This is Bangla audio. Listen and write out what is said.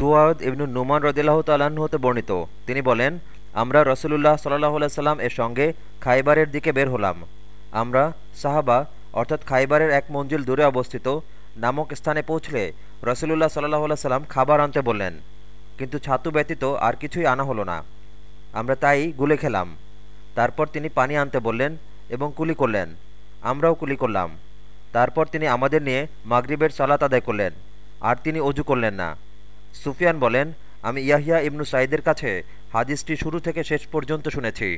সুয়াদ ইবনু নুমান রদিল্লাহ তাল্লাহ্ন হতে বর্ণিত। তিনি বলেন, আমরা রসুলুল্লাহ সাল্লাহ সাল্লাম এর সঙ্গে খাইবারের দিকে বের হলাম। আমরা সাহাবা, অর্থাৎ খাইবারের এক মঞ্জিল দূরে অবস্থিত, নামক স্থানে পৌঁছলে রসুলুল্লাহ সাল্লাহ সাল্লাম খাবার আনতে বললেন। কিন্তু ছাতু ব্যতীত আর কিছুই আনা হলো না। আমরা তাই গুলে খেলাম। তারপর তিনি পানি আনতে বললেন এবং কুলি করলেন। আমরাও কুলি করলাম। তারপর তিনি আমাদের নিয়ে মাগরিবের সালাত আদায় করলেন। আর তিনি অজু করলেন না। সুফিয়ান বলেন আমি ইয়াহিয়া ইবনু সাইদের কাছে হাদিসটি শুরু থেকে শেষ পর্যন্ত শুনেছি।